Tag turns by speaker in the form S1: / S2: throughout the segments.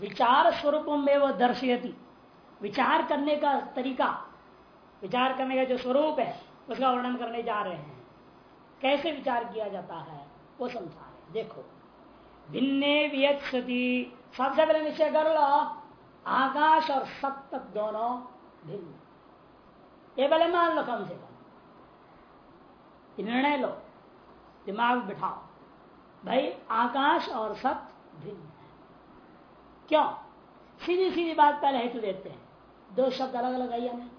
S1: विचार स्वरूप में वो दर्शयती। विचार करने का तरीका, विचार करने का जो स्वरूप है, उसका वर्णन करने जा रहे हैं। कैसे विचार किया जाता है, वो समझा रहे देखो, भिन्ने सबसे पहले निश्चय कर लो, आकाश और सत्य दोनों भिन्न। ये पहले मान लो कम से कम। निर्णय लो, दिमाग बिठाओ। भाई, आकाश और सत्य भिन्न। क्यों? सीधी सीधी बात पहले हेतु देते हैं। दो शब्द अलग अलग आइए हमें।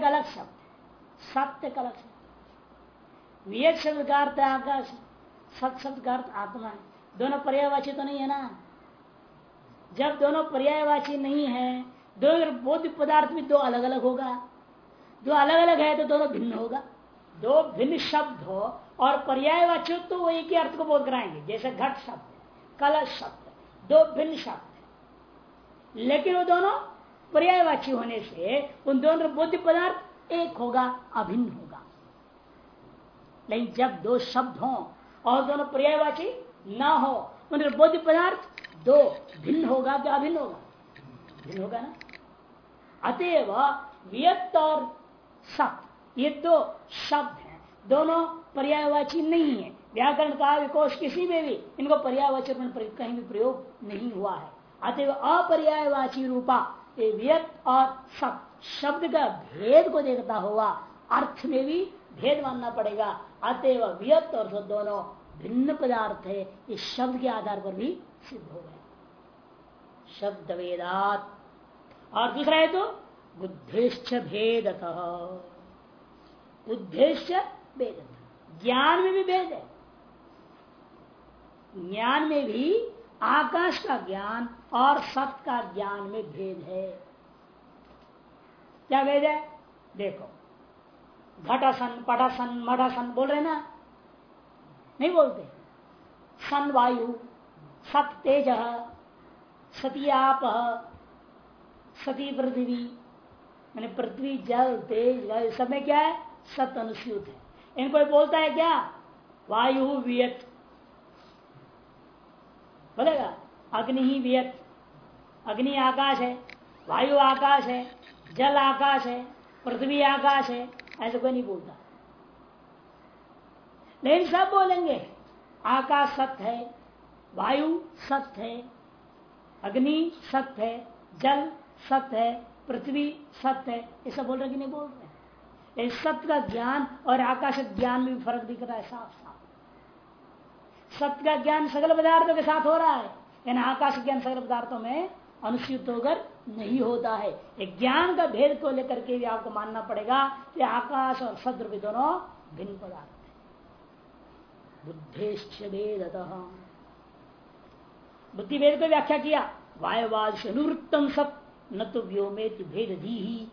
S1: का अलग शब्द सत्य का अलग शब्द वियत शब्द का अर्थ आकाश सत शब्द का अर्थ आत्मा है। दोनों पर्यायवाची तो नहीं है ना? जब दोनों पर्यायवाची नहीं है, दो बोध पदार्थ भी दो अलग अलग होगा। जो अलग अलग है तो दोनों भिन्न होगा। दो भिन्न शब्द हो और पर्यायवाची तो वो एक ही अर्थ को बोध कराएँगे। जैसे घट शब्द कलश शब्द दो भिन्न शब्द लेकिन वो दोनों पर्यायवाची होने से उन दोनों बोध पदार्थ एक होगा, अभिन्न होगा। लेकिन जब दो शब्द हो और दोनों पर्यायवाची ना हो उन्हें बोध पदार्थ दो भिन्न होगा क्या अभिन्न होगा। भिन्न होगा ना? अतएव वियत और सत, ये दो शब्द हैं। दोनों पर्यायवाची नहीं है। व्याकरण का विकोष किसी में भी, इनको पर्यायवाची कहीं भी प्रयोग नहीं हुआ है। अतएव अपर्यायवाची रूपा, ये वियत और सत शब्द का भेद को देखता हुआ अर्थ में भी भेद मानना पड़ेगा। अतएव व्यक्त और सत दोनों भिन्न पदार्थ है इस शब्द के आधार पर भी सिद्ध हो गए। शब्द वेदात और दूसरा है तो बुद्धिश्च भेद बुद्धिश्च भेद ज्ञान में भी भेद है। ज्ञान में भी आकाश का ज्ञान और सत का ज्ञान में भेद है। क्या भेद है? देखो। घटासन पटासन मठासन बोल रहे ना? नहीं बोलते। सन वायु सत तेज सती आप सती पृथ्वी, मैंने पृथ्वी, जल, तेज वायु सब में क्या है? सत अनुसूत है। इनको बोलता है क्या? वायु, वियत। बोलेगा अग्नि ही वियत। अग्नि आकाश है, वायु आकाश है, जल आकाश है, पृथ्वी आकाश है, ऐसा कोई नहीं बोलता। लेकिन सब बोलेंगे, आकाश सत्य है, वायु सत्य है, अग्नि सत्य है, जल सत्य है, पृथ्वी सत्य है, ये सब बोल रहे कि नहीं बोल रहे इस सत्य का ज्ञान और आकाश ज्ञान में भी फ़र्क दिख रहा है साफ़ साफ़ सत्य का ज्ञान सकल पदार्थों के साथ हो रहा है। यानी आकाश ज्ञान सकल पदार्थों में अनुसूत होकर नहीं होता है। एक ज्ञान का भेद को लेकर के भी आपको मानना पड़ेगा कि आकाश और सद्र भी दोनों भिन्न पदार्थ है। बुद्धेश्च बुद्धि भेद को व्याख्या किया। वायुवाद से अनुवृत्तम सब, न तो व्योमेत भेद धी ही।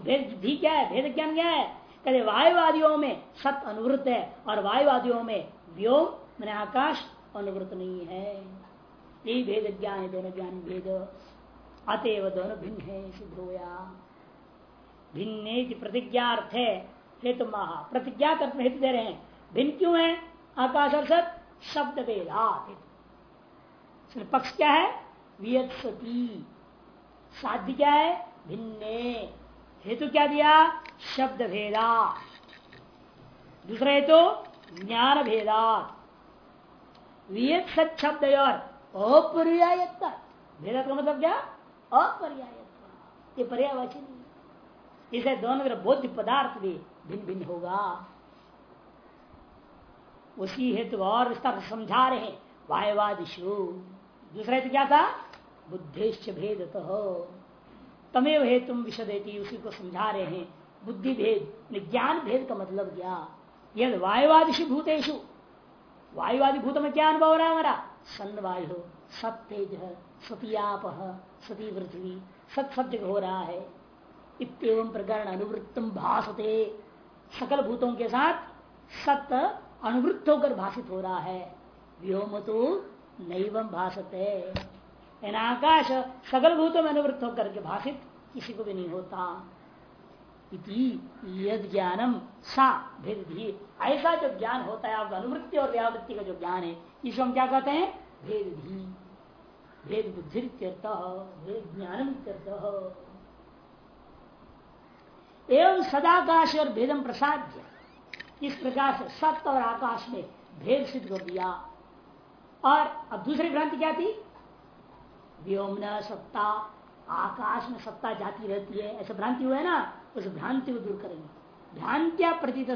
S1: भेद धी क्या है? भेद ज्ञान क्या है? कहते वायुवादियों में सत अनुवृत्त है और वायुवादियों में व्योम मैंने आकाश अनुवृत नहीं है। यही भेद ज्ञान है दोनों ज्ञान भेद। अतएव दोनों भिन्न है सिद्ध होया भिन्न प्रतिज्ञा अर्थ है हेतु महा, प्रतिज्ञा कर हेतु दे रहे हैं। भिन्न क्यों है? आकाश और सत, शब्द वेदा पक्ष क्या है? साध्य क्या है? भिन्ने। हेतु क्या दिया? शब्द भेदा दूसरा हेतु, ज्ञान भेदा शब्द और अपर्यायता भेदा का मतलब क्या? अपर्यायता ये पर्यावाची इसे दोनों बोध पदार्थ भी भिन्न भिन्न होगा। उसी हेतु और विस्तार समझा रहे वायवादिशु दूसरा हेतु क्या था? बुद्धिश्च भेद तो तमेव हेतु विशदेती, उसी को समझा रहे हैं। बुद्धि भेद ज्ञान भेद का मतलब क्या? यद वायवादिशु भूतेशु वायुवादी भूत में क्या अनुभव हो रहा है हमारा? सन वायु सत तेज सतियाप सती पृथ्वी सत सब जगह हो रहा है। इतम प्रकरण अनुवृत्तम भाषते सकल भूतों के साथ सत अनुवृत्त होकर भाषित हो रहा है। व्योम तो नैव भाषते आकाश सकल भूतों में अनुवृत्त होकर के भाषित किसी को भी नहीं होता। यद ज्ञानम सा भेद ऐसा जो ज्ञान होता है, आपका अनुवृत्ति और व्यावृत्ति का जो ज्ञान है, इसको हम क्या कहते हैं? भेद भेद बुद्धि भेद ज्ञान एवं सदाकाश और भेदम प्रसाद इस प्रकार से सत्य और आकाश में भेद सिद्ध कर दिया और अब दूसरी भ्रांति क्या थी? व्योम सत्ता, आकाश में सत्ता जाती रहती है। ऐसा भ्रांति हुआ है ना? उस भ्रांति को दूर करेंगे। भ्रांत्या प्रतीत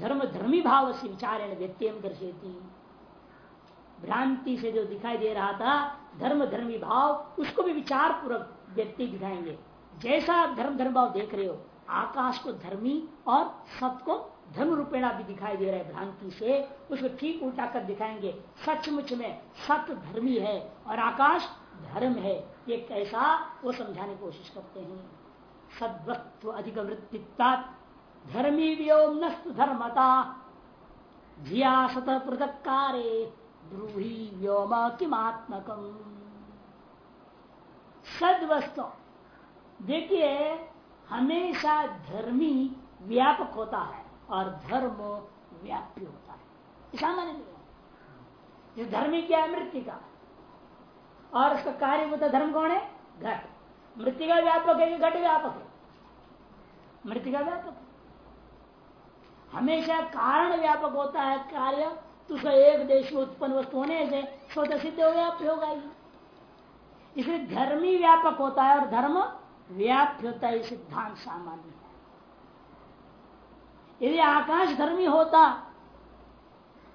S1: धर्म धर्मी भाव से विचार व्यक्तियम दर्शेती भ्रांति से जो दिखाई दे रहा था, धर्म धर्मी भाव, उसको भी विचार पूर्वक व्यक्ति दिखाएँगे। जैसा आप धर्म धर्म भाव देख रहे हो, आकाश को धर्मी और सत्य को धर्म रूपेणा भी दिखाई दे रहा है भ्रांति से, उसको ठीक उल्टा कर दिखाएँगे। सचमुच में सत धर्मी है और आकाश धर्म है। ये कैसा? वो समझाने की कोशिश करते हैं। सद्वत्व अधिक वृत्तिता धर्मी व्योम नस्त धर्मता। धिया सत पृथक कार्य ब्रूही व्योम किमात्मकम सदवस्तु देखिए, हमेशा धर्मी व्यापक होता है और धर्म व्याप्य होता है। सामान्य धर्मी क्या है? मृत्यु का और उसका कार्य होता धर्म कौन है? घट मृत्यु का व्यापक है कि घट व्यापक है? मृत्यु का व्यापक हमेशा कारण व्यापक होता है कार्य तो उसका एक देश में उत्पन्न वस्तु होने से स्वतः सिद्ध हो व्याप्य होगा ही। इसलिए धर्मी व्यापक होता है और धर्म व्याप्य होता है सिद्धांत सामान्य है। यदि आकाश धर्मी होता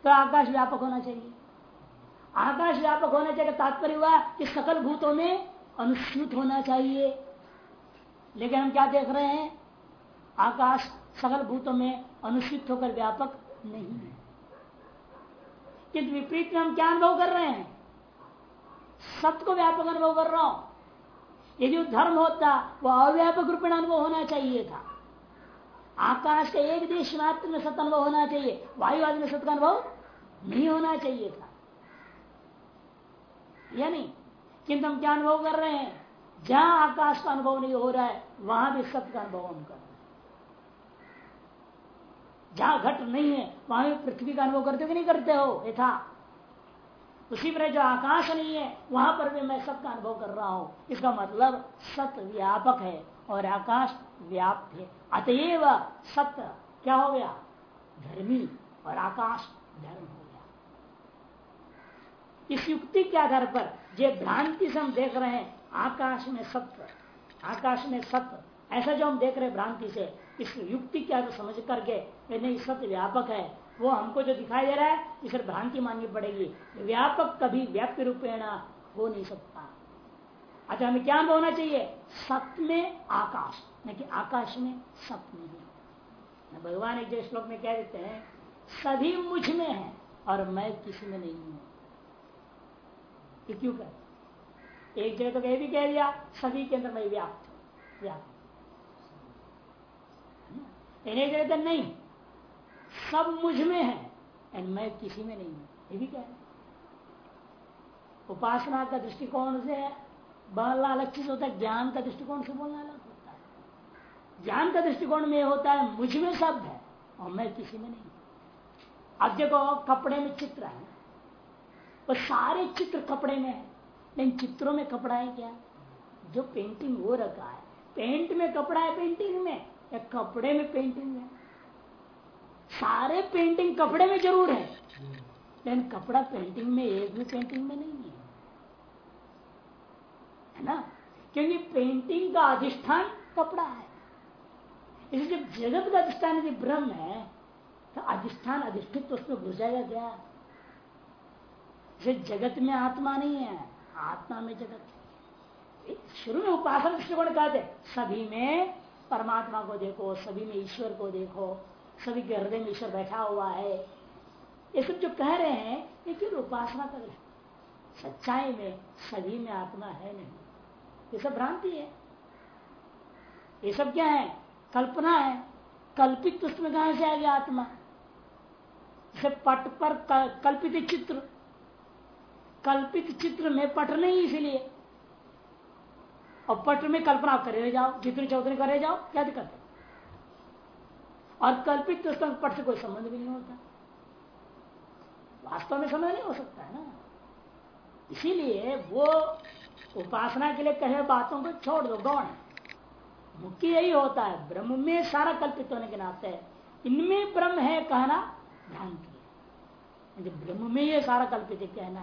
S1: तो आकाश व्यापक होना चाहिए। आकाश व्यापक होना चाहिए तात्पर्य हुआ कि सकल भूतों में अनुसूत होना चाहिए। लेकिन हम क्या देख रहे हैं? आकाश सकल भूतों में अनुसूत होकर व्यापक नहीं है। किंतु विपरीत में हम क्या अनुभव कर रहे हैं? सत्य को व्यापक अनुभव कर रहा हूँ। ये जो धर्म होता, वो अव्यापक रूप में अनुभव होना चाहिए था। आकाश का एक देश मात्र में सत्य अनुभव होना चाहिए। वायु आदि में सत्य का अनुभव नहीं होना चाहिए था। या नहीं किंतु हम क्या अनुभव कर रहे हैं? जहाँ आकाश का अनुभव नहीं हो रहा है, वहाँ भी सत्य का अनुभव हम कर रहे हैं। जहाँ घट नहीं है, वहाँ भी पृथ्वी का अनुभव करते हो कि नहीं करते हो, यथा। उसी पर जो आकाश नहीं है, वहाँ पर भी मैं सत्य अनुभव कर रहा हूँ। इसका मतलब सत्य व्यापक है और आकाश व्याप्त है। अतएव सत्य क्या हो गया? धर्मी और आकाश धर्म। इस युक्ति के आधार पर जो भ्रांति से हम देख रहे हैं, आकाश में सत्य आकाश में सत्य ऐसा जो हम देख रहे भ्रांति से, इस युक्ति के आधार समझ करके नहीं सत्य व्यापक है, वो हमको जो दिखाई दे रहा है, इसे भ्रांति माननी पड़ेगी। व्यापक कभी व्याप्य रूपेण हो नहीं सकता। अच्छा हमें क्या होना चाहिए? सत्य में आकाश, न कि आकाश में सत्य नहीं। भगवान एक जो श्लोक में कह देते हैं, सभी मुझमें है और मैं किसी में नहीं हूँ। ये क्यों कह एक जगह तो यह भी कह दिया, सभी के अंदर मैं व्याप्त व्याप्त एक जगह तो नहीं। सब मुझमें है एंड मैं किसी में नहीं हूँ। ये भी कह रहे उपासना का दृष्टिकोण से बोलना अलग चीज़ होता है, ज्ञान का दृष्टिकोण से बोलना अलग होता है। ज्ञान का दृष्टिकोण में होता है, मुझमें सब है, और मैं किसी में नहीं अब देखो, कपड़े में चित्र है वो सारे चित्र कपड़े में है। लेकिन चित्रों में कपड़ा है क्या? जो पेंटिंग हो रखा है। पेंट में कपड़ा है पेंटिंग में? या कपड़े में पेंटिंग है सारे पेंटिंग कपड़े में ज़रूर है। लेकिन कपड़ा पेंटिंग में एक भी पेंटिंग में नहीं है। है ना? क्योंकि पेंटिंग का अधिष्ठान कपड़ा है। इसलिए जब जगत का अधिष्ठान यदि ब्रह्म है तो अधिष्ठान अधिष्ठित तो उसमें घुस जाएगा क्या? जगत में आत्मा नहीं है। आत्मा में जगत। शुरू में उपासना दृष्टिकोण कहते सभी में परमात्मा को देखो, सभी में ईश्वर को देखो, सभी के हृदय में ईश्वर बैठा हुआ है। ये सब जो कह रहे हैं, ये क्यों उपासना का दृष्टि सच्चाई में सभी में आत्मा है नहीं। ये सब भ्रांति है। ये सब क्या है? कल्पना है। कल्पित उसमें कहा से आ गया आत्मा? जैसे पट पर कल्पित चित्र। कल्पित चित्र में पट नहीं इसलिए। और पट में कल्पना करे जाओ, जितने चौधरी करे जाओ, क्या दिक्कत है? और कल्पित तो पट से कोई संबंध भी नहीं होता। वास्तव में समय नहीं हो सकता है ना। इसीलिए वो उपासना के लिए कहे बातों को छोड़ दो, गौण मुख्य यही होता है, ब्रह्म में सारा कल्पित होने के नाते है इनमें ब्रह्म है कहना भ्रांति। है ब्रह्म में ये सारा कल्पित है कहना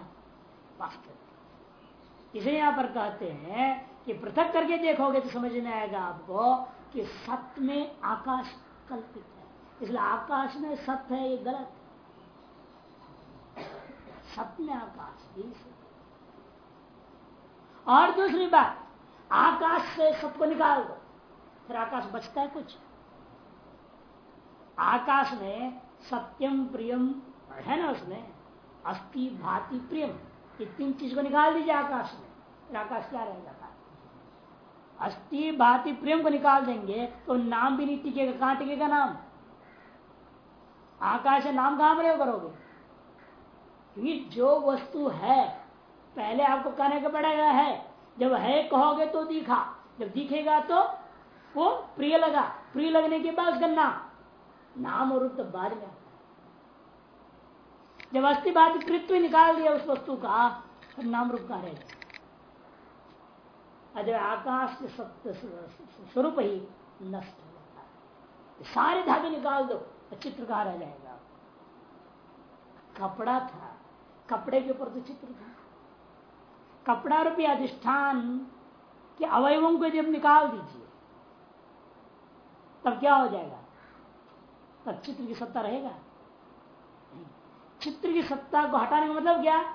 S1: वास्तव। इसे यहाँ पर कहते हैं कि पृथक करके देखोगे तो समझ में आएगा आपको कि सत्य में आकाश कल्पित है। इसलिए आकाश में सत्य है, ये गलत है। सत्य में आकाश ही। और दूसरी बात, आकाश से सत्य सबको निकाल दो, फिर आकाश बचता है कुछ। आकाश में सत्यम प्रियम, है ना उसमें? अस्थि भाति प्रियम। ये तीन चीज़ को निकाल दीजिए आकाश में? फिर आकाश क्या रह जाता है अस्थि, भाति, प्रेम को निकाल देंगे तो नाम भी नहीं टिकेगा। कहाँ टिकेगा नाम? आकाश नाम कहाँ प्रयोग करोगे? क्योंकि जो वस्तु है, पहले आपको कहने का पड़ेगा है। जब है कहोगे तो दिखा। जब दिखेगा तो वो प्रिय लगा। प्रिय लगने के बाद उसका नाम। नाम और तो बाद में जब अस्थि बात कृत्व निकाल दिया उस वस्तु का तो नाम रूप का रहेगा जब आकाश के सत्य स्वरूप ही नष्ट हो जाता है। सारे धागे निकाल दो तो चित्र कहा रह जाएगा? कपड़ा था, कपड़े के ऊपर तो चित्र था। कपड़ा रूपी अधिष्ठान के अवयवों को जब निकाल दीजिए, तब क्या हो जाएगा? तब चित्र की सत्ता रहेगा। चित्र की सत्ता को हटाने का मतलब क्या?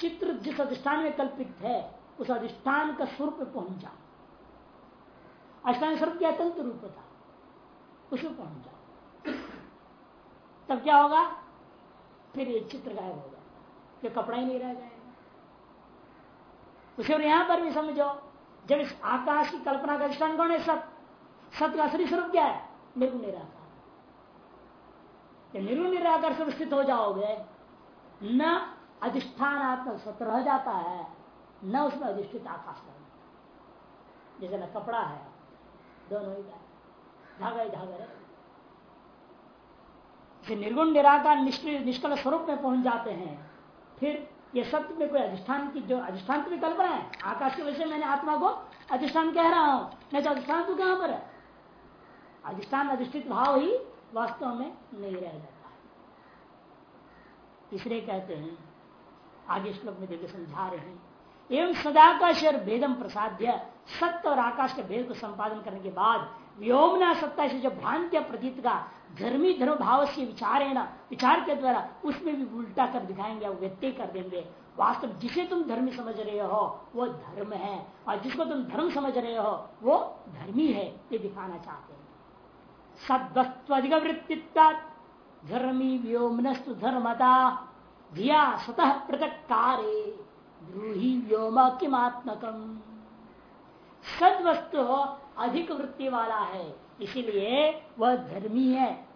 S1: चित्र जिस अधिष्ठान में कल्पित है, उस अधिष्ठान का स्वरूप पहुँच जाओ। अधिष्ठान स्वरूप क्या? तंत्र रूप था। उसमें पहुँच जाओ। तब क्या होगा? फिर ये चित्र गायब हो ये कपड़ा ही नहीं रह जाएगा। उसे और यहाँ पर भी समझो, जब इस आकाश की कल्पना का अधिष्ठान कौन है? सत। सत्य का असली स्वरूप क्या है? निर्गुण निराकार। निर्गुण निराकार से स्थित हो जाओगे। न अधिष्ठान आत्मा सत्य रह जाता है, न उसमें अधिष्ठित आकाश का जैसे न कपड़ा है, दोनों ही धागा ही धागा है। निर्गुण निराकार निष्कल स्वरूप में पहुँच जाते हैं। फिर ये सत्य में कोई अधिष्ठान की, जो अधिष्ठान की कल्पना है, आकाश की वजह से मैंने आत्मा को अधिष्ठान कह रहा हूँ। नहीं तो अधिष्ठान तो कहाँ पर है? अधिष्ठान अधिष्ठित भाव ही वास्तव में नहीं रह जाता है। इसलिए कहते हैं, आगे श्लोक में देखिए समझा रहे हैं, एवं सदाकाश और भेदम प्रसाद्य, सत्य और आकाश के भेद को संपादन करने के बाद व्योमना सत्ता से जो भ्रांत्य प्रतीत का धर्मी धर्म भाव से विचार है ना विचार के द्वारा उसमें भी उल्टा कर दिखाएँगे व्यक्ति कर देंगे। वास्तव जिसे तुम धर्मी समझ रहे हो, वो धर्म है, और जिसको तुम धर्म समझ रहे हो, वो धर्मी है, ये दिखाना चाहते हैं। सद्वस्तु अधिक वृत्तित्व धर्मी व्योमनस्तु धर्मता धिया स्वतः पृथक कार्य ब्रूही व्योम किमात्मकम सद वस्तु अधिक वृत्ति वाला है। इसीलिए वह धर्मी है।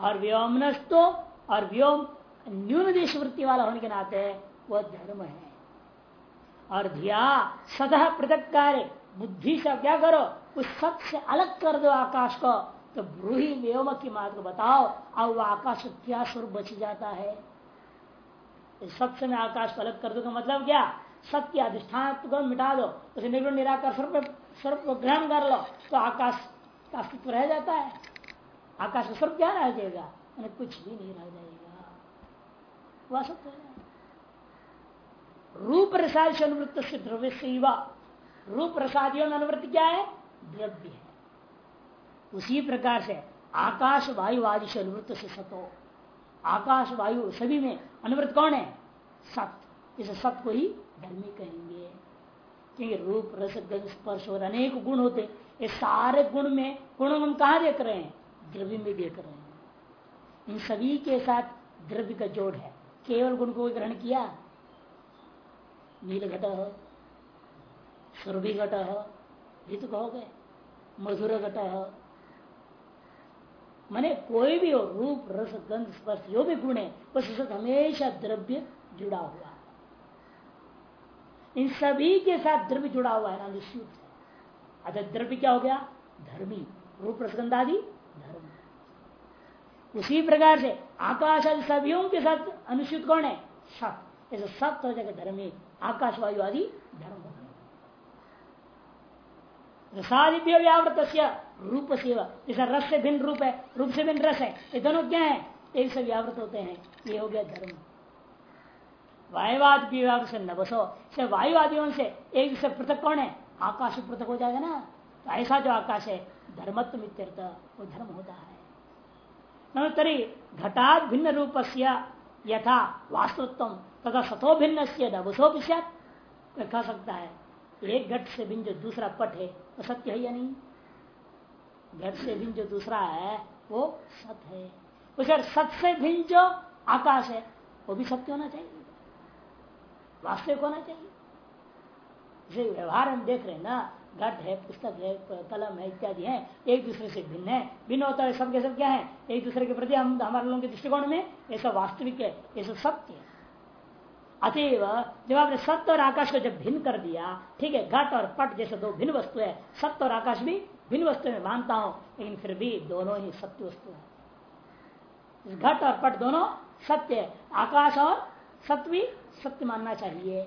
S1: और व्योमनस्तो और व्योम न्यून देश वृत्ति वाला होने के नाते वह धर्म है। और धिया सतह पृथक कार्य बुद्धि से क्या करो। उस सत से अलग कर दो आकाश को। तो ब्रूही व्योम की मात को बताओ, अब वह आकाश क्या स्वरूप बच जाता है? सत्य में आकाश को अलग कर दो मतलब क्या? सत्य अधिष्ठान को मिटा दो, उसे निर्गुण, निराकार स्वरूप स्वरूप ग्रहण कर लो तो आकाश का अस्तित्व रह जाता है। आकाश का स्वरूप क्या रह जाएगा? कुछ भी नहीं रह जाएगा। वह सत्य रूप रसाद से अनुवृत्त से द्रव्य से युवा रूप प्रसादियों में अनुवृत्ति क्या है? द्रव्य है। उसी प्रकार से आकाश वायु आदि से अनुवृत्त से सतो आकाश वायु सभी में अनुवृत्त कौन है? सत्य इसे सत्य को ही धर्मी कहेंगे। क्योंकि रूप, रस, गंध, स्पर्श और अनेक गुण होते ये सारे गुण में गुण हम कहा देख रहे हैं? द्रव्य में देख रहे हैं। इन सभी के साथ द्रव्य का जोड़ है। केवल गुण को ग्रहण किया? नील घट सुरभि घट ये तो कहोगे मधुर घट माने कोई भी हो, रूप, रस, गंध, स्पर्श, जो भी गुण है उसके साथ हमेशा द्रव्य जुड़ा हुआ है। इन सभी के साथ द्रव्य जुड़ा हुआ है ना निश्चित अतः द्रव्य क्या हो गया? धर्मी। रूप रसगंध आदि, धर्म। उसी प्रकार से आकाश आदि सभी के साथ अनुसूत कौन है? सत। ऐसे सत्य हो जाएगा धर्म आकाश वायु आदि धर्म। हो रसादिव्य व्यावृत रूप सेवा। जैसा रस से भिन्न रूप है, रूप से भिन्न रस है, ये दोनों क्या है? एक से व्यावृत होते हैं। ये हो गया धर्म। वायुवाद विभाग से न बसो। से वायुवादियों से एक से पृथक कौन है? आकाश पृथक हो जाएगा ना? तो ऐसा जो आकाश है, धर्मत्व मित्यर्थ, वो धर्म होता है। तरी घटात भिन्न रूप से यथा वास्तुत्व तथा सतो भिन्न से नवसो भी सकता है, एक घट से भिन्न जो दूसरा पट है, वो तो सत्य है या नहीं? घट से भिन्न जो दूसरा है, वो सत्य है। उसे सत्य से भिन्न जो आकाश है, वो भी सत्य होना चाहिए? वास्तविक होना चाहिए। इसे व्यवहार हम देख रहे हैं ना घट है, पुस्तक है, कलम है, इत्यादि है, एक दूसरे से भिन्न है। भिन्न होता है सबके सब क्या है? एक दूसरे के प्रति हम, हमारे लोगों के दृष्टिकोण में सब वास्तविक है सब सत्य है। अतएव, जब आपने सत्य और आकाश को जब भिन्न कर दिया, ठीक है, घट और पट जैसे दो भिन्न वस्तु है, सत्य और आकाश भी भिन्न वस्तु में मानता हूँ, लेकिन फिर भी दोनों ही सत्य वस्तु है। घट और पट दोनों सत्य आकाश और सत्य भी सत्य मानना चाहिए।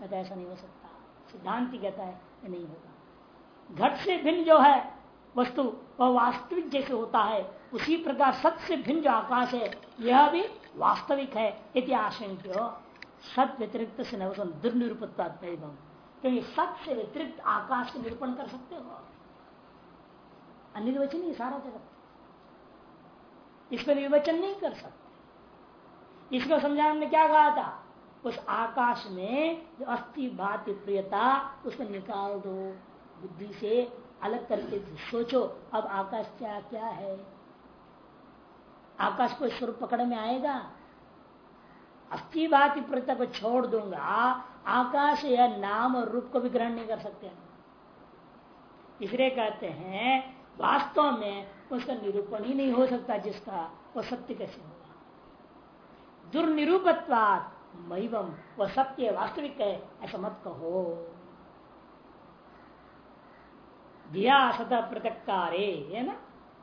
S1: कहता ऐसा नहीं हो सकता। सिद्धांत ही कहता है नहीं होगा। घट से भिन्न जो है वस्तु, वह वास्तविक जैसे होता है। उसी प्रकार सत्य से भिन्न जो आकाश है, यह भी वास्तविक है। यदि आशंक्य। सत व्यतिरिक्त से नवसन दुर्निरूपत्वात्म क्योंकि सत से व्यतिरिक्त आकाश निरूपण कर सकते हो अन्य निर्वचन ही, सारा जगत। इस पर निर्वचन नहीं कर सकते। इसको समझाने में क्या कहा था? उस आकाश में जो अस्थि भाति प्रियता उसको निकाल दो। बुद्धि से अलग करके सोचो, अब आकाश क्या क्या है? आकाश को स्वरूप पकड़ में आएगा? अस्थि भाति प्रियता को छोड़ दूँगा, आकाश या नाम और रूप को भी ग्रहण नहीं कर सकते। इसलिए कहते हैं वास्तव में उसका निरूपण ही नहीं हो सकता जिसका वह सत्य कैसे होगा? दुर्निरूपत्वाद मैवम वह सत्य वास्तविक है, ऐसा मत कहो। दिया सतह पृथक कार्य है ना?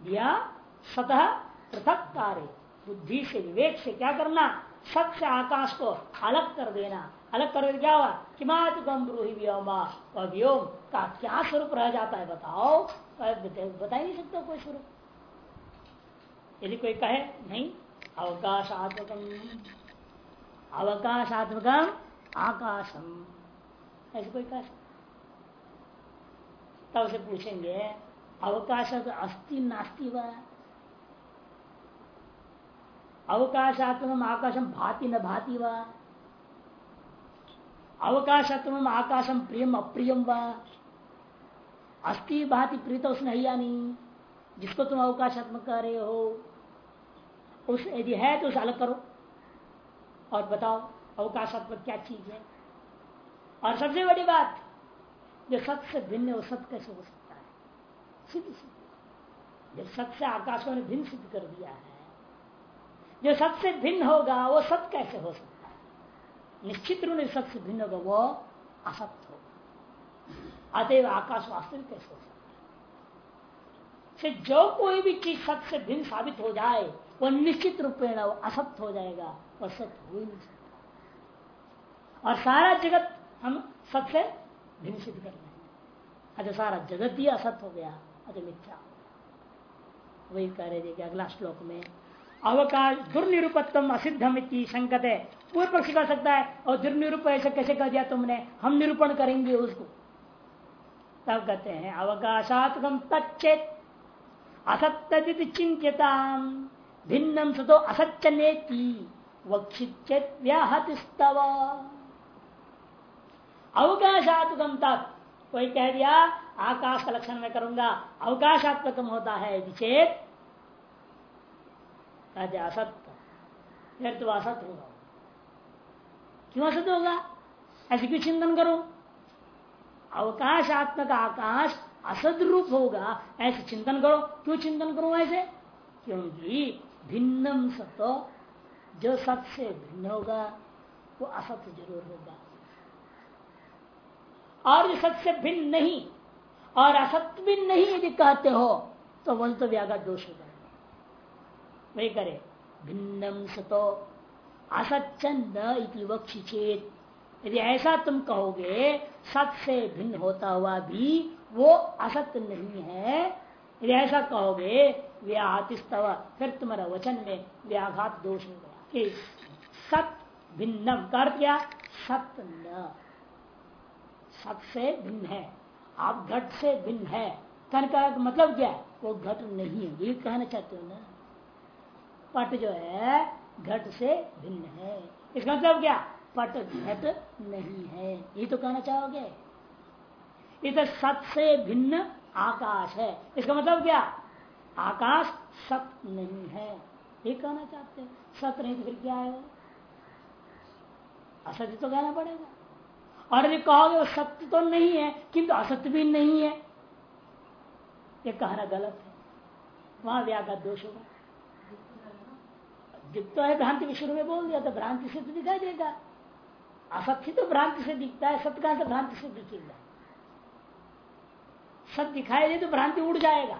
S1: दिया सतह पृथक कार्य बुद्धि से विवेक से क्या करना? सत्य आकाश को अलग कर देना। अलग कर क्या हुआ? कि मात गम्ब्रूही व्योमा। और व्योम का क्या स्वरूप रह जाता है, बताओ। बता ही नहीं सकता कोई स्वरूप। यदि कोई कहे, नहीं, अवकाशात्मकम। अवकाशात्मकम आकाशम। ऐसे कोई कह सकता तब से पूछेंगे, अवकाश तो अस्थि नास्ति व अवकाशात्म आकाशम भाति न भाति व अवकाशात्म आकाशम प्रियम, अप्रियम व? अस्थि भाति प्रीत उसने है या नहीं जिसको तुम अवकाशात्मक कह रहे हो। उस यदि है तो उसे अलग करो। और बताओ, अवकाशात्मक क्या चीज़ है? और सबसे बड़ी बात, जो सत्य भिन्न वो सत्य कैसे हो सकता है? सिद्ध सिद्ध। जब सत्य आकाशों ने भिन्न सिद्ध कर दिया है, जो सबसे भिन्न होगा, वो सत्य कैसे हो सकता है? निश्चित रूप में सबसे भिन्न होगा, वो असत्य होगा। अतएव आकाश वास्तविक कैसे हो सकता है? जो कोई भी चीज़ सत्य भिन्न साबित हो जाए, वो निश्चित रूपेण असत्य हो जाएगा और सत्य हो ही नहीं सकता। और सारा जगत हम सबसे भिन्न सिद्ध कर रहे हैं। अच्छा सारा जगत ही असत्य हो गया अतः मिथ्या वही कह रहे थे कि अगला श्लोक में, अवकाश दुर्निरूपत्म असिद्धम संकत पूर्व पक्ष कर सकता है? और दुर्निरूप ऐसे कैसे कर दिया तुमने? हम निरूपण करेंगे उसको। तब कहते हैं अवकाशात्म तच्चेत असत्य चिंत्यता भिन्नम सतो असत्यने वक्षित व्याहत स्तव तक कोई कह दिया, आकाश का लक्षण मैं करूँगा अवकाशात्मकम होता है चेत कहते असत्य। फिर तो असत्य होगा। क्यों असत्य होगा ऐसे क्यों चिंतन करो। अवकाशात्मक आकाश असद रूप होगा, ऐसे चिंतन करो। क्यों चिंतन करो ऐसे? क्योंकि भिन्नम सत्य जो सत्य से भिन्न होगा, वो असत्य ज़रूर होगा। और जो सत्य से भिन्न नहीं, और असत्य भी नहीं यदि कहते हो तो वह तो दोष जाएगा। वही करे। भिन्नम सतो असच्चन चेत यदि ऐसा तुम कहोगे, सत से भिन्न होता हुआ भी वो असत्य नहीं है। यदि ऐसा कहोगे, व्याहतिस्तव, फिर तुम्हारा वचन में व्याघात दोष हो गया सत भिन्नम कर क्या? सत्य न। सत से भिन्न है। आप घट से भिन्न है। कन का मतलब क्या है? वो घट नहीं है ये कहना चाहते हो ना? पट जो है घट से भिन्न है। इसका मतलब क्या? पट घट नहीं है। ये तो कहना चाहोगे? इधर सत से भिन्न आकाश है। इसका मतलब क्या? आकाश सत नहीं है। ये कहना चाहते सत नहीं तो फिर क्या है? असत्य तो कहना पड़ेगा। और यदि कहोगे सत्य तो नहीं है, किंतु असत्य भी नहीं है, ये कहना गलत है। वहाँ व्याघात दोष होगा। जितना है भ्रांति शुरू में बोल दिया तो भ्रांति से तो दिखाई देगा। असत्य तो भ्रांति से दिखता है, सत्य का भ्रांति से दिखेगा सत्य दिखाई दे तो भ्रांति उड़ जाएगा।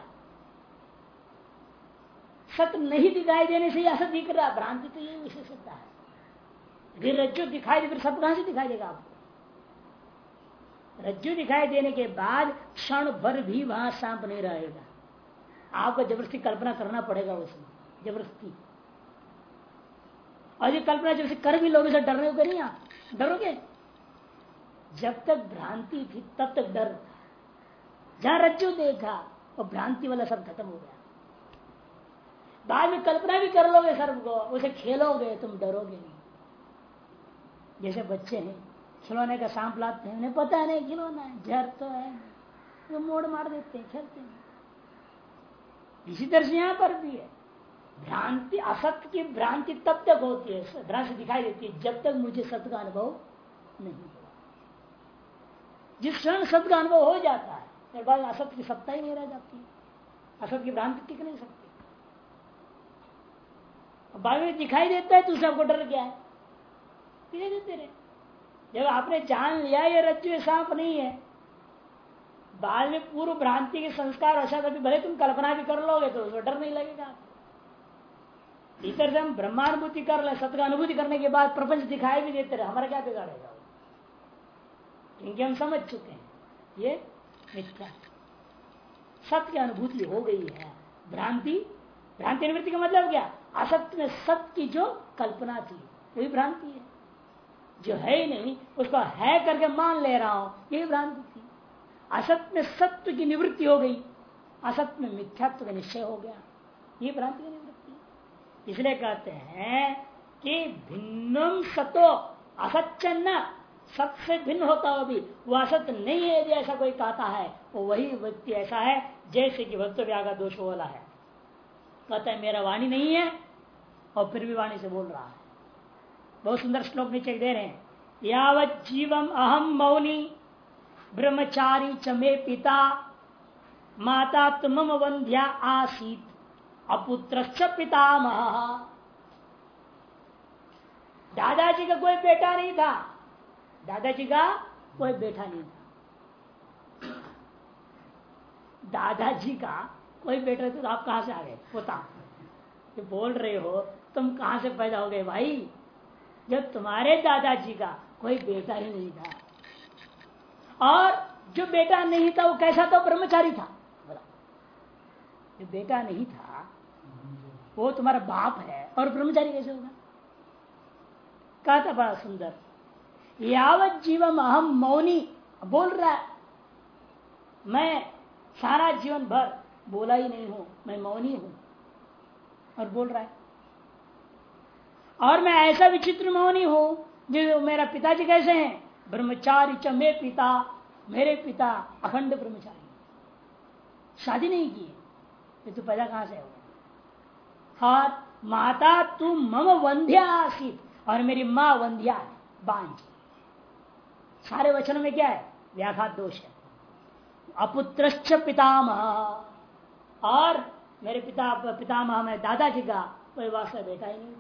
S1: सत्य नहीं दिखाई देने से असत दिख रहा भ्रांति तो ये विशेषता है। फिर रज्जु दिखाई दे, फिर सत्य कहाँ से दिखाई देगा आपको? रज्जु दिखाई देने के बाद क्षण भर भी वहाँ सांप नहीं रहेगा। आपको ज़बरदस्ती कल्पना करना पड़ेगा उसमें, ज़बरदस्ती। और ये कल्पना जब से कर भी लोग डरने को नहीं आप? डरोगे? जब तक भ्रांति थी तब तक डर। जहाँ रज्जु देखा, वो भ्रांति वाला सब खत्म हो गया। बाद में कल्पना भी कर लोगे सर्व को, उसे खेलोगे, तुम डरोगे नहीं। जैसे बच्चे हैं, खिलौने का सांप लाते हैं, उन्हें पता नहीं खिलौना है, जहर तो है वो मोड़ मार देते हैं, खेलते हैं इसी तरह से यहाँ पर भी है। भ्रांति, असत्य की भ्रांति तब तक होती है, भ्रांति दिखाई देती है, जब तक मुझे सत्य का अनुभव नहीं हुआ जिस क्षण सत्य का अनुभव हो जाता है फिर बाद असत्य की सत्ता ही नहीं रह जाती असत्य की भ्रांति टिक नहीं सकती। बाद में दिखाई देता है तो सबको डर गया है। देते रहे। जब आपने जान लिया, ये रज्जु सांप नहीं है। बाद में पूर्व भ्रांति के संस्कार, ऐसा कभी भले तुम कल्पना भी कर लोगे तो उसको डर नहीं लगेगा भीतर से हम ब्रह्मानुभूति कर ले, सत्य अनुभूति करने के बाद प्रपंच दिखाई भी देते रहे, हमारा क्या बिगाड़ेगा क्योंकि हम समझ चुके हैं, ये मिथ्या सत्य की अनुभूति हो गई है, भ्रांति। भ्रांति निवृत्ति का मतलब क्या? असत्य में सत्य की जो कल्पना थी वही भ्रांति है। जो है ही नहीं, उसको है करके मान ले रहा हूँ यही भ्रांति थी। असत्य में सत्य की निवृत्ति हो गई, असत्य में मिथ्यात्व का निश्चय हो गया, ये भ्रांति इसलिए कहते हैं कि भिन्नम सतो, असत्य न सत्य से भिन्न होता हो भी। वह असत्य नहीं है यदि ऐसा कोई कहता है, वो वही व्यक्ति ऐसा है, जैसे कि भक्त व्यागा दोष वाला है। कहता है, मेरा वाणी नहीं है, और फिर भी वाणी से बोल रहा है। बहुत सुंदर श्लोक नीचे दे रहे हैं। यावत जीवम अहम मौनी, ब्रह्मचारी चमे पिता, माता तुम वंध्या आसीत। अपुत्र पितामह। दादाजी का कोई बेटा नहीं था। दादाजी का कोई बेटा नहीं था। दादाजी का कोई बेटा तो आप कहाँ से आ गए? पोता। बोल रहे हो, तुम कहाँ से पैदा हो गए भाई? जब तुम्हारे दादाजी का कोई बेटा ही नहीं था। और जो बेटा नहीं था, वो कैसा था? ब्रह्मचारी था। बोला जो बेटा नहीं था वो तुम्हारा बाप है और ब्रह्मचारी कैसे होगा? कहा था बड़ा सुंदर। यावत जीवम अहम मौनी। बोल रहा है, मैं सारा जीवन भर बोला ही नहीं हूँ, मैं मौनी हूँ। और बोल रहा है, और मैं ऐसा विचित्र मौनी हूँ जो मेरा पिताजी कैसे हैं? ब्रह्मचारी चमे पिता, मेरे पिता अखंड ब्रह्मचारी। शादी नहीं की ये तो पैदा कहाँ से होगा और माता तू मम वंध्या आसित। और मेरी माँ वंध्या, बांझ। सारे वचनों में क्या है? व्याघात दोष है। अपुत्र पितामह। और मेरे पिता, पितामह में दादाजी का कोई वास्तव बेटा ही नहीं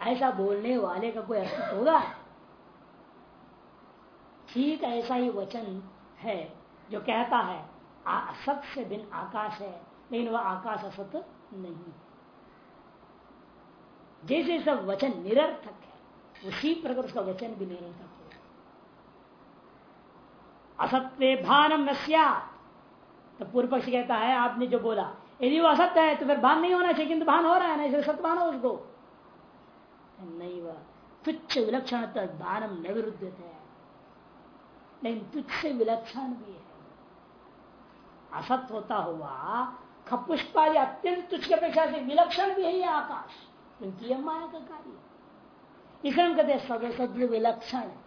S1: ऐसा बोलने वाले का कोई अस्तित्व होगा? ठीक ऐसा ही वचन है जो कहता है असत से भिन्न आकाश है। लेकिन वह आकाश असत नहीं। जैसे सब वचन निरर्थक है, उसी प्रकार उसका वचन भी निरर्थक है। असत्य भानम न तो पूर्व पक्ष कहता है, आपने जो बोला, यदि वो असत्य है तो फिर भान नहीं होना चाहिए, किंतु भान हो रहा है ना, इसलिए सत्य भान हो उसको। नहीं, वह तुच्छ विलक्षण भानम न विरुद्ध है। लेकिन तुच्छ विलक्षण भी है। असत होता हुआ खपुष्पादि अत्यंत तुच्छ की अपेक्षा से विलक्षण भी है आकाश। क्योंकि यह माया का कार्य इसलिए हम कहते सदसद विलक्षण है।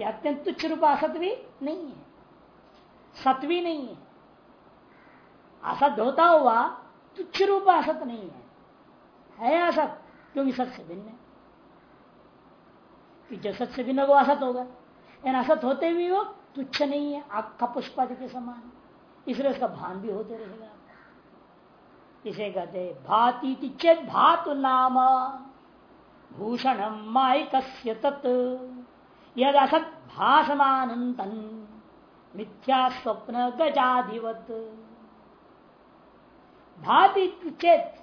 S1: यह अत्यंत तुच्छ रूप असत भी नहीं है। सत भी नहीं है। असत होता हुआ तुच्छ रूप असत नहीं है। है असत, क्योंकि सत से भिन्न है। जो सत से भिन्न वो असत होगा। असत होते भी वो तुच्छ नहीं है, आग का पुष्पादि के समान। इसलिए उसका भान भी होते रहेगा। इसे कहते भाती चेत भातु नाम। भूषण माइक तत्। यद असत भाषमान मिथ्या स्वप्न गजाधिवत। भाती चेत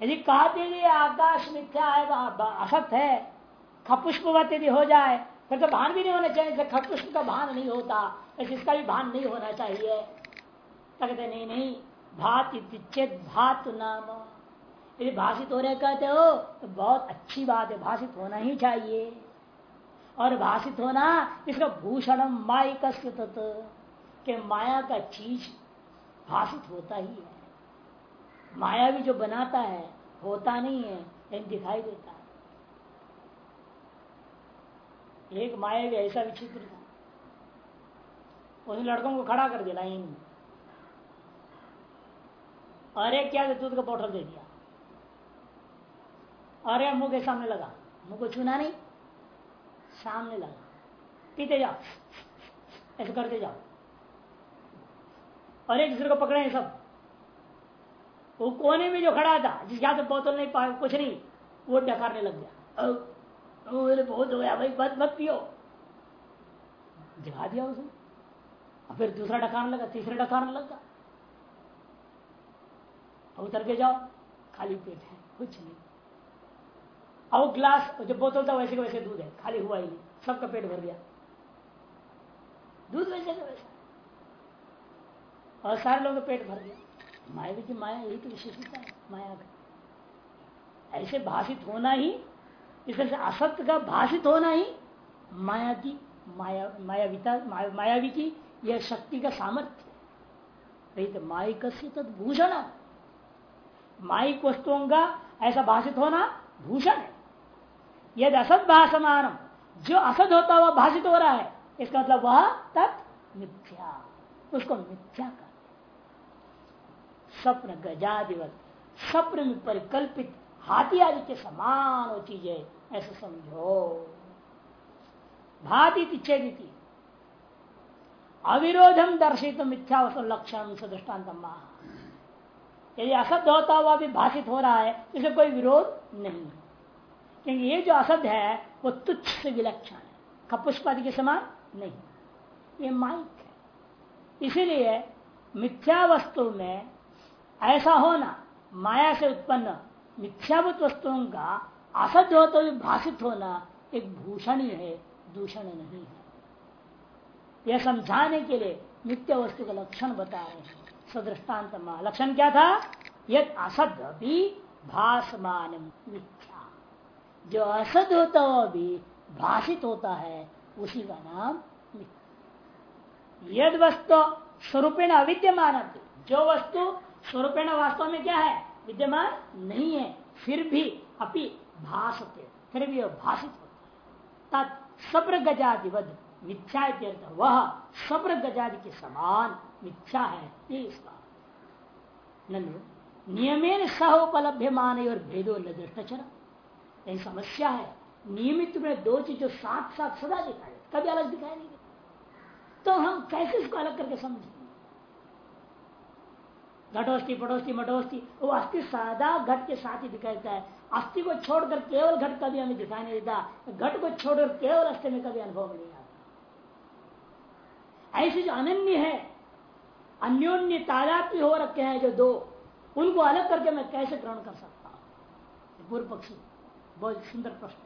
S1: यदि कहते आकाश मिथ्या है असत है। खपुष्पवत यदि हो जाए, फिर तो भान भी नहीं होना चाहिए। खपुष्प का भान नहीं होता इसका भी भान नहीं होना चाहिए। कहते नहीं नहीं, भात चेत भात नाम। यदि भाषित हो रहे कहते हो तो बहुत अच्छी बात है, भाषित होना ही चाहिए। और भाषित होना, इसका भूषण माई तत्व के माया का चीज़ भाषित होता ही है। माया भी जो बनाता है, होता नहीं है, लेकिन दिखाई देता है। एक माया भी ऐसा विचित्र था। उसने लड़कों को खड़ा कर दिया, लाइन में। अरे क्या दूध का बोतल दे दिया? अरे मुँह के सामने लगा। मुँह को छूना नहीं। सामने लगा। पीते जाओ। ऐसे करते जाओ। और एक दूसरे को पकड़े हैं सब। वो कोने में जो खड़ा था, जिस हाथ में बोतल नहीं पाया, कुछ नहीं, वो डकारने लग गया। बहुत हो गया भाई, बस मत पियो। जगा दिया उसने। फिर दूसरा डकारने लगा, तीसरा डकारने लगा। उतर के जाओ। खाली पेट है, कुछ नहीं। और ग्लास जो बोतल था वैसे वैसे दूध है, खाली हुआ ही नहीं। सबका पेट भर गया। दूध वैसे का वैसा। और सारे लोगों का पेट भर गया। माया की माया यही तो विशेषता है, माया का। ऐसे भाषित होना ही, इस तरह से असत्य का भाषित होना ही, माया की, माया, मायाविता मायावी की यह शक्ति का सामर्थ्य नहीं तो माइक भूषण माइक वस्तुओं का ऐसा भाषित होना भूषण है। यदि असत भाषमान जो असद होता हुआ भाषित हो रहा है, इसका मतलब वह तत् मिथ्या, उसको मिथ्या कर स्वप्न, गजादिवत, स्वप्न में परिकल्पित हाथी आदि के समान वो चीज़ें, ऐसे समझो। भाती चेदिति अविरोधम दर्शित मिथ्या लक्षण से दृष्टांत यदि असत होता हुआ भी भाषित हो रहा है इसे कोई विरोध नहीं है। क्योंकि ये जो असत है, वो तुच्छ से विलक्षण है। कपुष्पादि के समान नहीं। ये माइक है। इसीलिए मिथ्या वस्तु में ऐसा होना, माया से उत्पन्न मिथ्याभूत वस्तुओं का असत होते हुए भाषित होना एक भूषण ही है दूषण नहीं है। यह समझाने के लिए नित्य वस्तु का लक्षण बता रहे हैं। सदृष्टान्त लक्षण क्या था? यद असद भी भाषमान मिथ्या। जो असद होता हुआ भी भाषित होता है, उसी का नाम यद वस्तु स्वरूपेण अविद्यमान जो वस्तु स्वरूपेण वास्तव में क्या है? विद्यमान नहीं है, फिर भी अपि भाषते फिर भी भाषित होता है। सब्र गजादिवद मिथ्या वह सब्र गजादि के समान मिथ्या है, ये इसका नियमेन सह उपलब्ध मान और भेदो न दृष्टचर यही समस्या है। नियमित में दो चीज़ जो साथ साथ सदा दिखाई, कभी अलग दिखाई नहीं तो हम कैसे इसको अलग करके समझें? घटोस्ती पटोस्ती मटोस्ती, वो अस्थि सदा घट के साथ ही दिखाई देता है। अस्थि को छोड़कर केवल घट कभी हमें दिखाई नहीं देता। घट को छोड़कर केवल अस्थि में कभी अनुभव नहीं आता। ऐसे जो अनन्य है, अन्योन्य तादात्म्य हो रखे हैं जो दो, उनको अलग करके मैं कैसे ग्रहण कर सकता हूँ? पूर्व पक्षी, बहुत सुंदर प्रश्न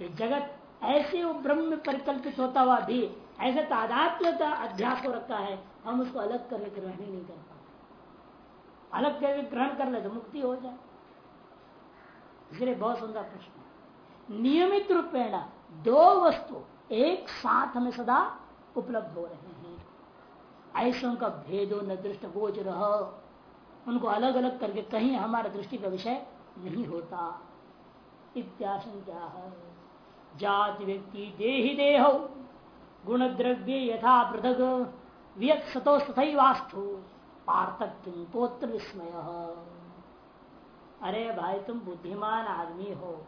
S1: है। जगत ऐसे वो ब्रह्म परिकल्पित होता हुआ भी, ऐसे तादात्म्यता अध्यास हो रखा है, हम उसको अलग करके ग्रहण ही नहीं कर पाते। अलग करके ग्रहण कर ले तो मुक्ति हो जाए। इसलिए बहुत सुंदर प्रश्न है। नियमित रूपेण दो वस्तु एक साथ हमें सदा उपलब्ध हो रहे हैं। ऐसों का भेदो न दृष्ट गोचर उनको अलग अलग करके कहीं हमारा दृष्टि का विषय नहीं होता। इत्याशंका। है जाति, व्यक्ति, देहि, देह। गुण द्रव्य यथा पृथक वियत सतो वास्तु पार्थक्य पोत्र विस्मय अरे भाई, तुम बुद्धिमान आदमी हो।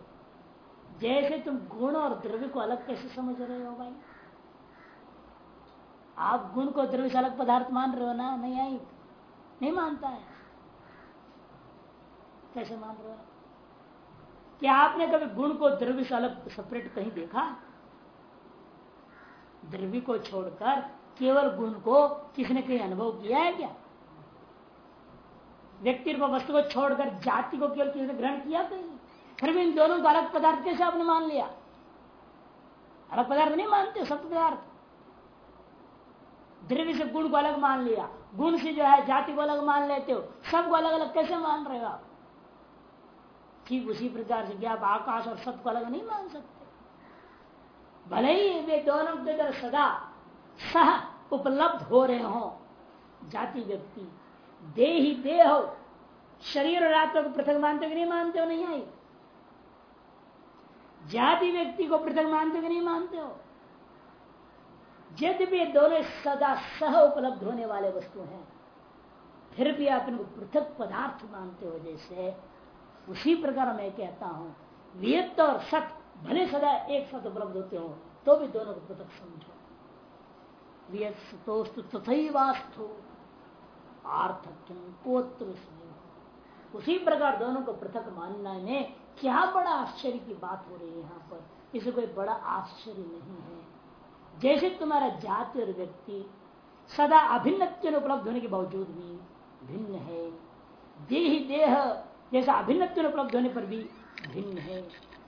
S1: जैसे तुम गुण और द्रव्य को अलग कैसे समझ रहे हो भाई? आप गुण को द्रव्य अलग पदार्थ मान रहे हो ना? नहीं आई। नहीं मानता है। कैसे मान रहे हो क्या आपने कभी गुण को द्रव्य से अलग सेपरेट कहीं देखा? द्रव्य को छोड़कर केवल गुण को किसने कहीं अनुभव किया है क्या? व्यक्ति वस्तु को छोड़कर जाति को केवल किसी ने ग्रहण किया कहीं? फिर भी इन दोनों को अलग पदार्थ कैसे आपने मान लिया? अलग पदार्थ नहीं मानते सब पदार्थ। द्रव्य से गुण को अलग मान लिया। गुण से जो है, जाति को अलग मान लेते हो। सबको अलग अलग कैसे मान रहे हो आप? ठीक उसी प्रकार से आप आकाश और सत्य को अलग नहीं मान सकते। भले ही वे दोनों के तरह सदा सह उपलब्ध हो रहे हो, जाति व्यक्ति। दे ही दे हो। शरीर और आत्मा को पृथक मानते कि नहीं मानते हो, नहीं आई। जाति व्यक्ति को पृथक मानते हो कि नहीं मानते हो। यद्यपि दोनों सदा सह उपलब्ध होने वाले वस्तु हैं, फिर भी आप इनको पृथक पदार्थ मानते हो, जैसे उसी प्रकार मैं कहता हूँ नियत और सत, भले सदा एक साथ उपलब्ध होते हो तो भी दोनों को पृथक समझो। वास्तु पोत्र उसी प्रकार दोनों को पृथक मानना में क्या बड़ा आश्चर्य की बात हो रही है यहाँ पर, इसे कोई बड़ा आश्चर्य नहीं है। जैसे तुम्हारा जाति और व्यक्ति सदा अभिन्न उपलब्ध होने के बावजूद भी भिन्न है। देह देह जैसा अभिन्न उपलब्ध होने पर भी भिन्न है।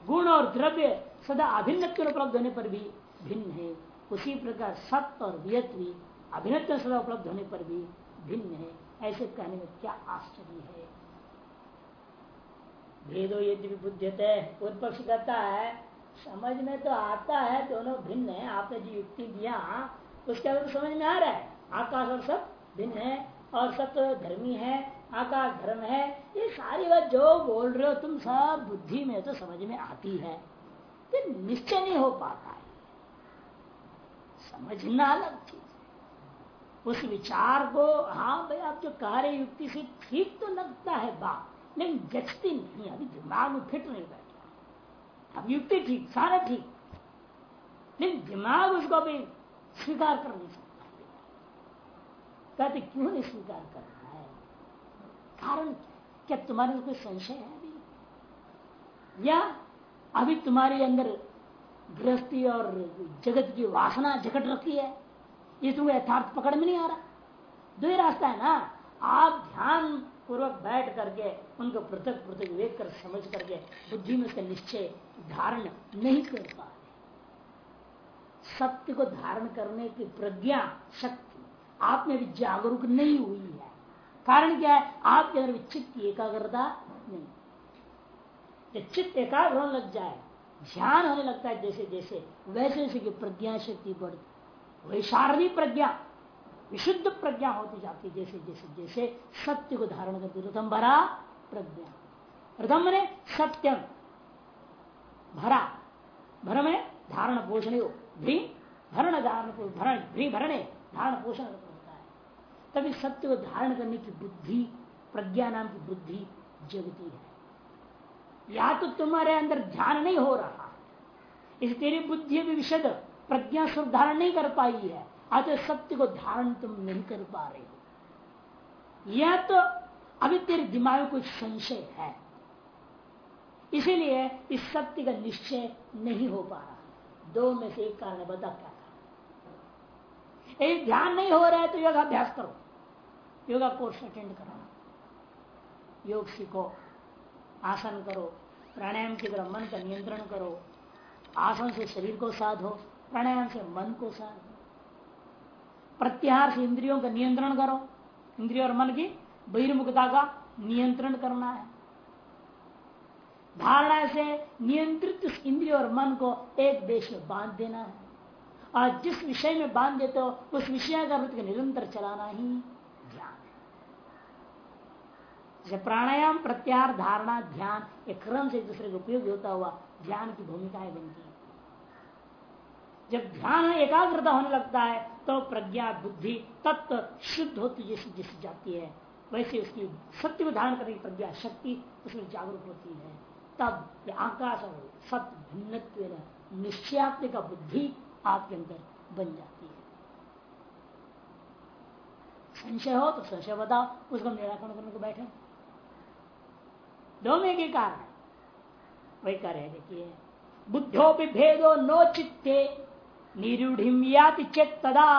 S1: गुण और द्रव्य सदा अभिन्न उपलब्ध होने पर भी भिन्न है। उसी प्रकार सत्य और वियत भी अभिन्न सदा उपलब्ध होने पर भी भिन्न है। ऐसे कहने में क्या आश्चर्य है? भेदो यदि बुद्धते पूर्व पक्ष कहता है समझ में तो आता है, दोनों भिन्न है। आपने जो युक्ति दिया, उसके बाद समझ में आ रहा है? आकाश और सब भिन्न है, और सत्य धर्मी है, आकाश धर्म है। ये सारी बात जो बोल रहे हो, तुम सब बुद्धि में तो समझ में आती है। ये निश्चय नहीं हो पाता है। समझना अलग चीज़ उस विचार को हाँ भाई, आप जो कार्य युक्ति से ठीक तो लगता है बात, लेकिन जचती नहीं अभी दिमाग में फिट नहीं बैठा। अब युक्ति ठीक, सारा ठीक। लेकिन दिमाग उसको अभी स्वीकार कर नहीं सकता। कहते, क्यों नहीं स्वीकार कर रहा है? कारण क्या तुम्हारे कोई संशय है अभी? या अभी तुम्हारे अंदर गृहस्थी और जगत की वासना जकट रखी है? ये तुम्हें यथार्थ पकड़ में नहीं आ रहा? दो ही रास्ता है ना। आप ध्यान पूर्वक बैठ करके, उनको पृथक पृथक वेद कर समझ करके, बुद्धि में उसका निश्चय धारण नहीं कर पा रहे। सत्य को धारण करने की प्रज्ञा शक्ति आप में भी जागरूक नहीं हुई है। कारण क्या है? आपके अंदर चित्त की एकाग्रता नहीं। जब चित्त एकाग्र होने लग जाए, ध्यान होने लगता है जैसे जैसे वैसे वैसे की प्रज्ञा शक्ति बढ़ती वही शारीरिक प्रज्ञा। विशुद्ध प्रज्ञा होती जाती जैसे जैसे जैसे सत्य को धारण करती रथम भरा प्रज्ञा। प्रथम ने सत्यम। भरा। भर में धारण पोषण भरण धारण भरण भरणे, धारण पोषण होता है। तभी सत्य को धारण करने की बुद्धि, प्रज्ञा नाम की बुद्धि जगती है। या तो तुम्हारे अंदर ध्यान नहीं हो रहा। इस तेरी बुद्धि भी विशद, प्रज्ञा स्वरूप धारण नहीं कर पाई है। अतः सत्य को धारण तुम नहीं कर पा रहे हो। यह तो अभी तेरे दिमाग में कुछ संशय है। इसीलिए इस सत्य का निश्चय नहीं हो पा रहा। दो में से एक कारण बता क्या एक ध्यान नहीं हो रहा है तो योग अभ्यास करो। योगा कोर्स अटेंड करो। योग सीखो। आसन करो। प्राणायाम की तरह मन का नियंत्रण करो। आसन से शरीर को साधो। प्राणायाम से मन को साधो। प्रत्याहार से इंद्रियों का नियंत्रण करो। इंद्रियों और मन की बहिर्मुखता का नियंत्रण करना है। धारणा से नियंत्रित इंद्रियों और मन को एक देश में बाँध देना है। और जिस विषय में बाँध देते हो, उस विषय का वृत्ति निरंतर चलाना ही ध्यान प्राणायाम, प्रत्याहार, धारणा, ध्यान एक क्रम से एक दूसरे का उपयोग होता हुआ ध्यान की भूमिकाएँ बनती है। जब ध्यान एकाग्रता होने लगता है तो प्रज्ञा, बुद्धि, तत्व शुद्ध होती जैसी जैसी जाती है। वैसे उसकी सत्य को धारण करने की प्रज्ञा शक्ति उसमें जागरूक होती है। तब आकाश और सत्य भिन्न निश्चयात्मिक बुद्धि आपके अंदर बन जाती है। संशय हो तो संशय बताओ, उसको निराकरण करने को बैठे। दो में के कारण वही कह रहे देखिए बुद्धो भी भेदो नो चित्ते। निरूढ़ चेत तदा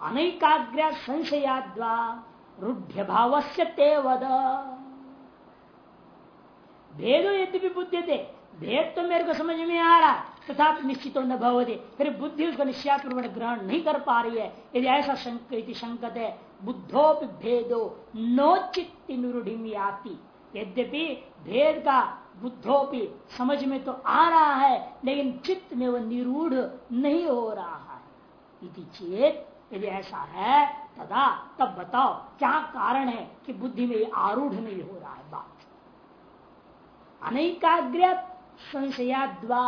S1: अनेकाग्र संशयाद्वा भाव से ते वद। भेदो यद्यपि भेद तो मेरे को समझ में आ रहा तथा निश्चित न भवदे फिर बुद्धि उसका निश्चयात ग्रहण नहीं कर पा रही है। यदि ऐसा संकत है बुद्धो भेदो नो चित्ती आती यद्यपि भेद का बुद्धोपि समझ में तो आ रहा है, लेकिन चित्त में वह निरूढ़ नहीं हो रहा है। चेत, यदि ऐसा है, तदा तब बताओ, क्या कारण है कि बुद्धि में आरूढ़ नहीं हो रहा है बात? अनेकाग्र संशयाद्वा।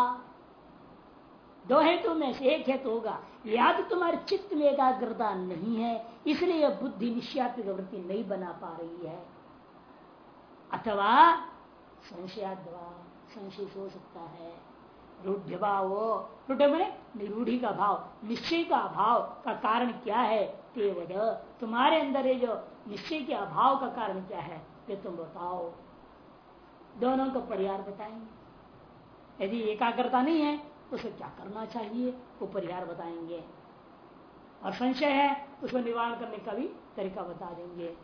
S1: दो हेतु में से एक हेतु होगा या तो तुम्हारे चित्त में एकाग्रता नहीं है, इसलिए यह बुद्धि निश्चयात्मक वृत्ति नहीं बना पा रही है। अथवा संशयाद्वा, संशय हो सकता है। रूढ़ भाव रूढ़ मैंने निरूढ़ी का भाव, निश्चय का अभाव का कारण क्या है? तेवद तुम्हारे अंदर ये जो निश्चय के अभाव का कारण क्या है, ये तुम बताओ। दोनों को परिहार बताएँगे। यदि एकाग्रता नहीं है तो उसे क्या करना चाहिए? वो परिहार बताएँगे। और संशय है उसको निवारण करने का भी तरीका बता देंगे।